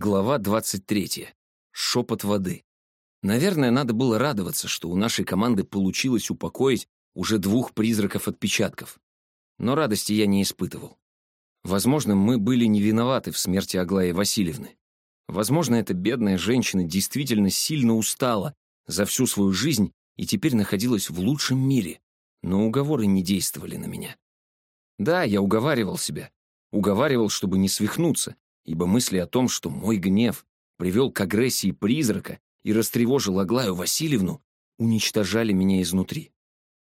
Глава 23. Шепот воды. Наверное, надо было радоваться, что у нашей команды получилось упокоить уже двух призраков-отпечатков. Но радости я не испытывал. Возможно, мы были не виноваты в смерти Аглаи Васильевны. Возможно, эта бедная женщина действительно сильно устала за всю свою жизнь и теперь находилась в лучшем мире, но уговоры не действовали на меня. Да, я уговаривал себя. Уговаривал, чтобы не свихнуться, ибо мысли о том, что мой гнев привел к агрессии призрака и растревожил Аглаю Васильевну, уничтожали меня изнутри.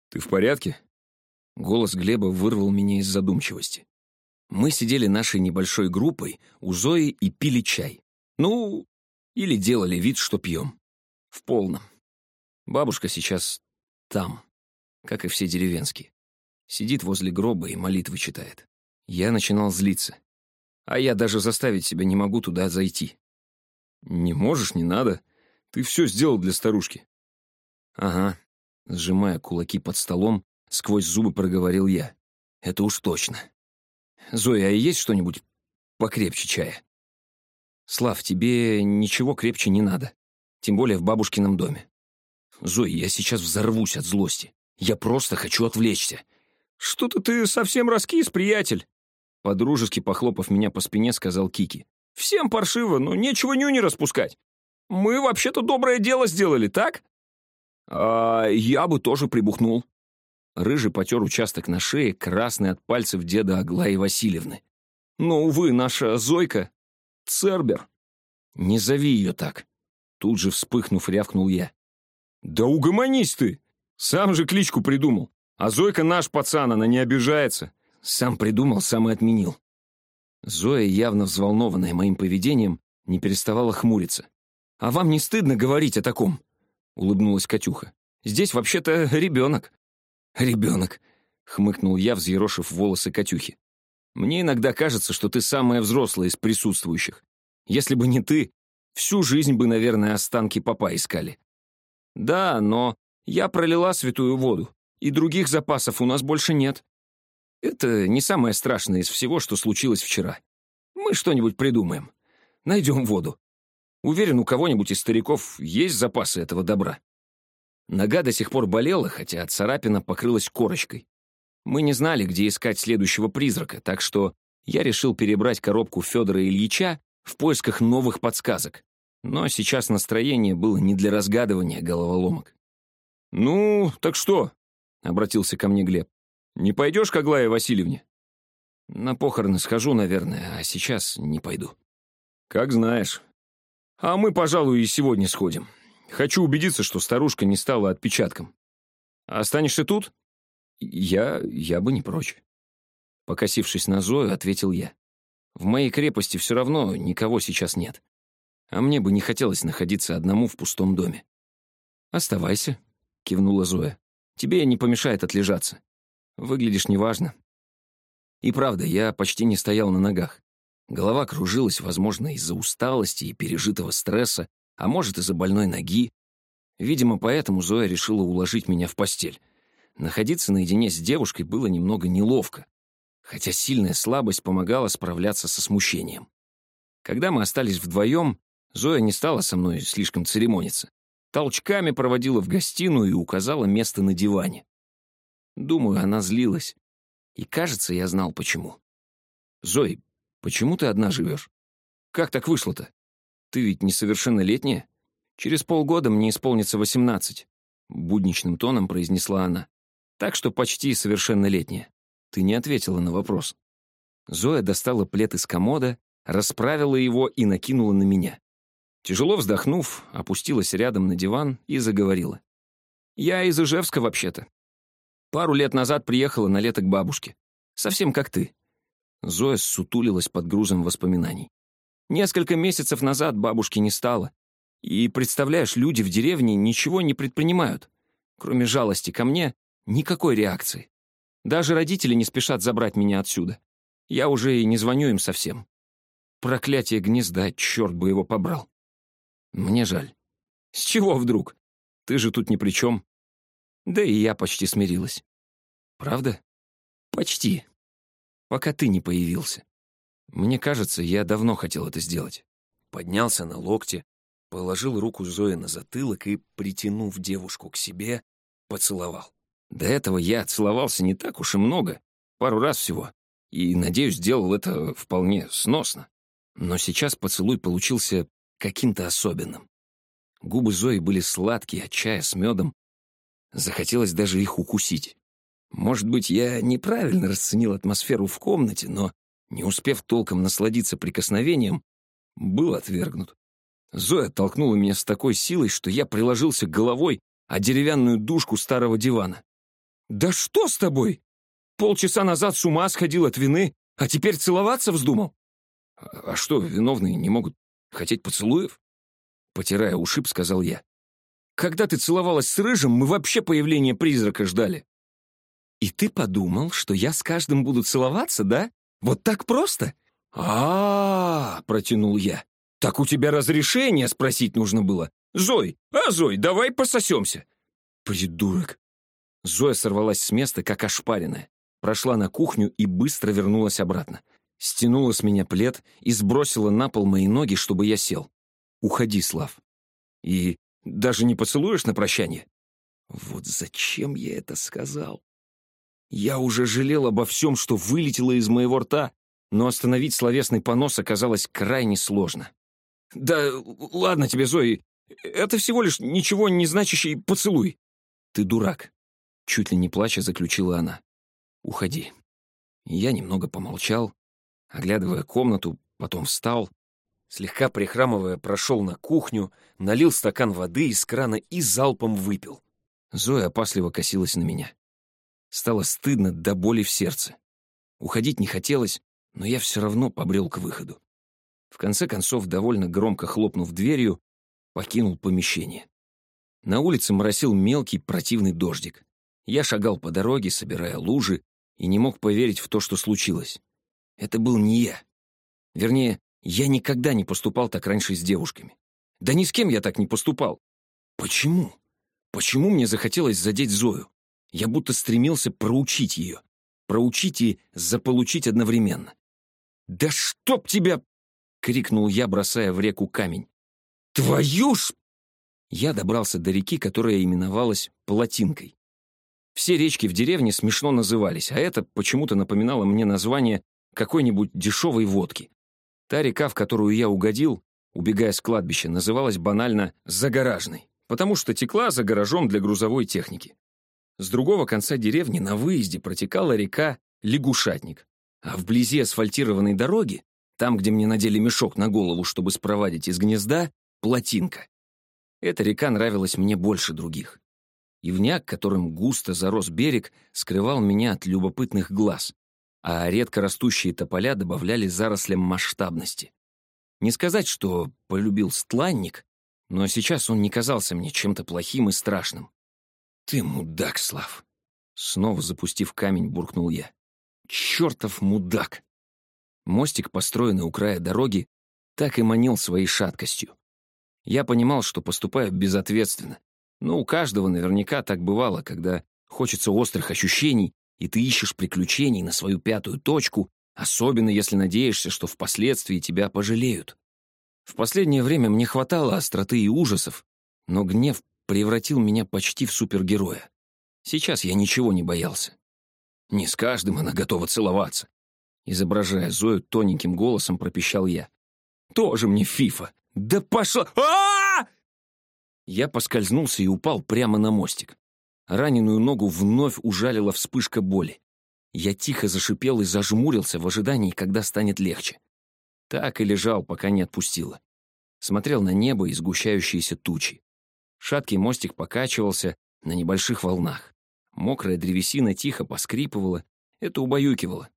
«Ты в порядке?» Голос Глеба вырвал меня из задумчивости. Мы сидели нашей небольшой группой у Зои и пили чай. Ну, или делали вид, что пьем. В полном. Бабушка сейчас там, как и все деревенские. Сидит возле гроба и молитвы читает. Я начинал злиться а я даже заставить себя не могу туда зайти. Не можешь, не надо. Ты все сделал для старушки. Ага, сжимая кулаки под столом, сквозь зубы проговорил я. Это уж точно. Зоя, а есть что-нибудь покрепче чая? Слав, тебе ничего крепче не надо. Тем более в бабушкином доме. Зоя, я сейчас взорвусь от злости. Я просто хочу отвлечься. Что-то ты совсем раскис, приятель. Подружески похлопав меня по спине, сказал Кики. «Всем паршиво, но нечего нюни распускать. Мы вообще-то доброе дело сделали, так?» «А я бы тоже прибухнул». Рыжий потер участок на шее, красный от пальцев деда Аглаи Васильевны. «Но, увы, наша Зойка — Цербер». «Не зови ее так», — тут же вспыхнув, рявкнул я. «Да угомонись ты! Сам же кличку придумал. А Зойка наш пацан, она не обижается. Сам придумал, сам и отменил. Зоя, явно взволнованная моим поведением, не переставала хмуриться. «А вам не стыдно говорить о таком?» — улыбнулась Катюха. «Здесь вообще-то ребенок». «Ребенок», — хмыкнул я, взъерошив волосы Катюхи. «Мне иногда кажется, что ты самая взрослая из присутствующих. Если бы не ты, всю жизнь бы, наверное, останки папа искали». «Да, но я пролила святую воду, и других запасов у нас больше нет. Это не самое страшное из всего, что случилось вчера. Мы что-нибудь придумаем. Найдем воду. Уверен, у кого-нибудь из стариков есть запасы этого добра. Нога до сих пор болела, хотя царапина покрылась корочкой. Мы не знали, где искать следующего призрака, так что я решил перебрать коробку Федора Ильича в поисках новых подсказок. Но сейчас настроение было не для разгадывания головоломок. «Ну, так что?» — обратился ко мне Глеб. Не пойдешь к Аглае Васильевне?» «На похороны схожу, наверное, а сейчас не пойду». «Как знаешь. А мы, пожалуй, и сегодня сходим. Хочу убедиться, что старушка не стала отпечатком. Останешься тут?» «Я... я бы не прочь». Покосившись на Зою, ответил я. «В моей крепости все равно никого сейчас нет. А мне бы не хотелось находиться одному в пустом доме». «Оставайся», — кивнула Зоя. «Тебе не помешает отлежаться. Выглядишь неважно. И правда, я почти не стоял на ногах. Голова кружилась, возможно, из-за усталости и пережитого стресса, а может, из-за больной ноги. Видимо, поэтому Зоя решила уложить меня в постель. Находиться наедине с девушкой было немного неловко, хотя сильная слабость помогала справляться со смущением. Когда мы остались вдвоем, Зоя не стала со мной слишком церемониться. Толчками проводила в гостиную и указала место на диване. Думаю, она злилась. И кажется, я знал почему. «Зой, почему ты одна живешь? Как так вышло-то? Ты ведь несовершеннолетняя? Через полгода мне исполнится восемнадцать», — будничным тоном произнесла она. «Так что почти совершеннолетняя. Ты не ответила на вопрос». Зоя достала плед из комода, расправила его и накинула на меня. Тяжело вздохнув, опустилась рядом на диван и заговорила. «Я из Ижевска вообще-то. Пару лет назад приехала на лето к бабушке. Совсем как ты». Зоя сутулилась под грузом воспоминаний. Несколько месяцев назад бабушки не стало. И, представляешь, люди в деревне ничего не предпринимают. Кроме жалости ко мне, никакой реакции. Даже родители не спешат забрать меня отсюда. Я уже и не звоню им совсем. Проклятие гнезда, черт бы его побрал. Мне жаль. С чего вдруг? Ты же тут ни при чем. Да и я почти смирилась. Правда? Почти. Пока ты не появился. Мне кажется, я давно хотел это сделать. поднялся на локте, положил руку Зои на затылок и, притянув девушку к себе, поцеловал. До этого я целовался не так уж и много, пару раз всего, и, надеюсь, сделал это вполне сносно. Но сейчас поцелуй получился каким-то особенным. Губы Зои были сладкие, от чая с медом. Захотелось даже их укусить. Может быть, я неправильно расценил атмосферу в комнате, но, не успев толком насладиться прикосновением, был отвергнут. Зоя толкнула меня с такой силой, что я приложился головой о деревянную дужку старого дивана. «Да что с тобой? Полчаса назад с ума сходил от вины, а теперь целоваться вздумал?» «А что, виновные не могут хотеть поцелуев?» Потирая ушиб, сказал я. «Когда ты целовалась с Рыжим, мы вообще появления призрака ждали». «И ты подумал, что я с каждым буду целоваться, да? Вот так просто?» а, -а, -а протянул я. «Так у тебя разрешение спросить нужно было. Зой, а, Зой, давай пососемся!» «Придурок!» Зоя сорвалась с места, как ошпаренная. Прошла на кухню и быстро вернулась обратно. Стянула с меня плед и сбросила на пол мои ноги, чтобы я сел. «Уходи, Слав. И даже не поцелуешь на прощание?» Вот зачем я это сказал? Я уже жалел обо всем, что вылетело из моего рта, но остановить словесный понос оказалось крайне сложно. «Да ладно тебе, Зои, это всего лишь ничего не значащий поцелуй». «Ты дурак», — чуть ли не плача заключила она. «Уходи». Я немного помолчал, оглядывая комнату, потом встал, слегка прихрамывая, прошел на кухню, налил стакан воды из крана и залпом выпил. Зоя опасливо косилась на меня. Стало стыдно до боли в сердце. Уходить не хотелось, но я все равно побрел к выходу. В конце концов, довольно громко хлопнув дверью, покинул помещение. На улице моросил мелкий противный дождик. Я шагал по дороге, собирая лужи, и не мог поверить в то, что случилось. Это был не я. Вернее, я никогда не поступал так раньше с девушками. Да ни с кем я так не поступал. Почему? Почему мне захотелось задеть Зою? Я будто стремился проучить ее. Проучить и заполучить одновременно. «Да чтоб тебя!» — крикнул я, бросая в реку камень. «Твою ж!» Я добрался до реки, которая именовалась Плотинкой. Все речки в деревне смешно назывались, а это почему-то напоминало мне название какой-нибудь дешевой водки. Та река, в которую я угодил, убегая с кладбища, называлась банально «загоражной», потому что текла за гаражом для грузовой техники. С другого конца деревни на выезде протекала река Лягушатник, а вблизи асфальтированной дороги, там, где мне надели мешок на голову, чтобы спровадить из гнезда, плотинка. Эта река нравилась мне больше других. Ивняк, которым густо зарос берег, скрывал меня от любопытных глаз, а редко растущие тополя добавляли зарослям масштабности. Не сказать, что полюбил стланник, но сейчас он не казался мне чем-то плохим и страшным. «Ты мудак, Слав!» Снова запустив камень, буркнул я. «Чертов мудак!» Мостик, построенный у края дороги, так и манил своей шаткостью. Я понимал, что поступаю безответственно, но у каждого наверняка так бывало, когда хочется острых ощущений, и ты ищешь приключений на свою пятую точку, особенно если надеешься, что впоследствии тебя пожалеют. В последнее время мне хватало остроты и ужасов, но гнев превратил меня почти в супергероя. Сейчас я ничего не боялся. Не с каждым она готова целоваться. Изображая Зою тоненьким голосом, пропищал я. Тоже мне фифа. Да пошла... а, -а, Я поскользнулся и упал прямо на мостик. Раненую ногу вновь ужалила вспышка боли. Я тихо зашипел и зажмурился в ожидании, когда станет легче. Так и лежал, пока не отпустило. Смотрел на небо и сгущающиеся тучи. Шаткий мостик покачивался на небольших волнах. Мокрая древесина тихо поскрипывала. Это убаюкивало.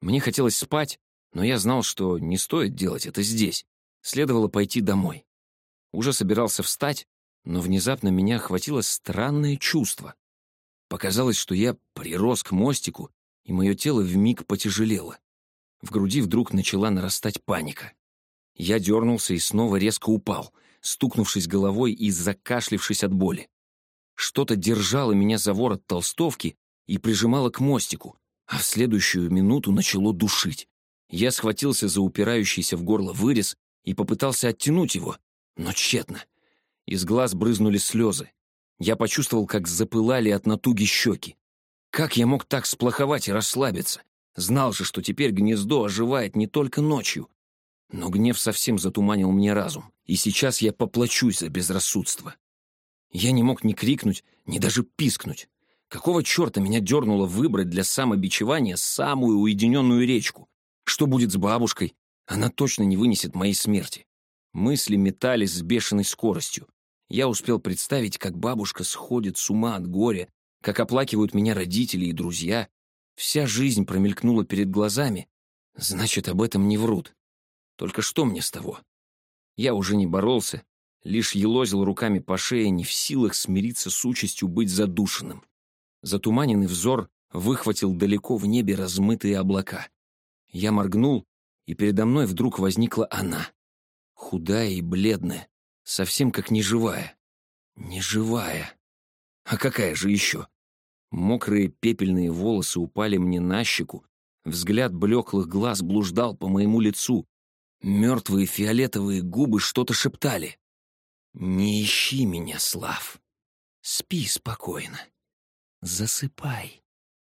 Мне хотелось спать, но я знал, что не стоит делать это здесь. Следовало пойти домой. Уже собирался встать, но внезапно меня охватило странное чувство. Показалось, что я прирос к мостику, и мое тело вмиг потяжелело. В груди вдруг начала нарастать паника. Я дернулся и снова резко упал — стукнувшись головой и закашлившись от боли. Что-то держало меня за ворот толстовки и прижимало к мостику, а в следующую минуту начало душить. Я схватился за упирающийся в горло вырез и попытался оттянуть его, но тщетно. Из глаз брызнули слезы. Я почувствовал, как запылали от натуги щеки. Как я мог так сплоховать и расслабиться? Знал же, что теперь гнездо оживает не только ночью. Но гнев совсем затуманил мне разум, и сейчас я поплачусь за безрассудство. Я не мог ни крикнуть, ни даже пискнуть. Какого черта меня дернуло выбрать для самобичевания самую уединенную речку? Что будет с бабушкой? Она точно не вынесет моей смерти. Мысли метались с бешеной скоростью. Я успел представить, как бабушка сходит с ума от горя, как оплакивают меня родители и друзья. Вся жизнь промелькнула перед глазами. Значит, об этом не врут. Только что мне с того? Я уже не боролся, лишь елозил руками по шее, не в силах смириться с участью быть задушенным. Затуманенный взор выхватил далеко в небе размытые облака. Я моргнул, и передо мной вдруг возникла она. Худая и бледная, совсем как неживая. Неживая. А какая же еще? Мокрые пепельные волосы упали мне на щеку, взгляд блеклых глаз блуждал по моему лицу. Мертвые фиолетовые губы что-то шептали. «Не ищи меня, Слав. Спи спокойно. Засыпай.